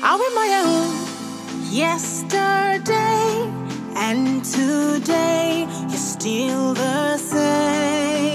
I'll be my own. Yesterday and today, you're still the same.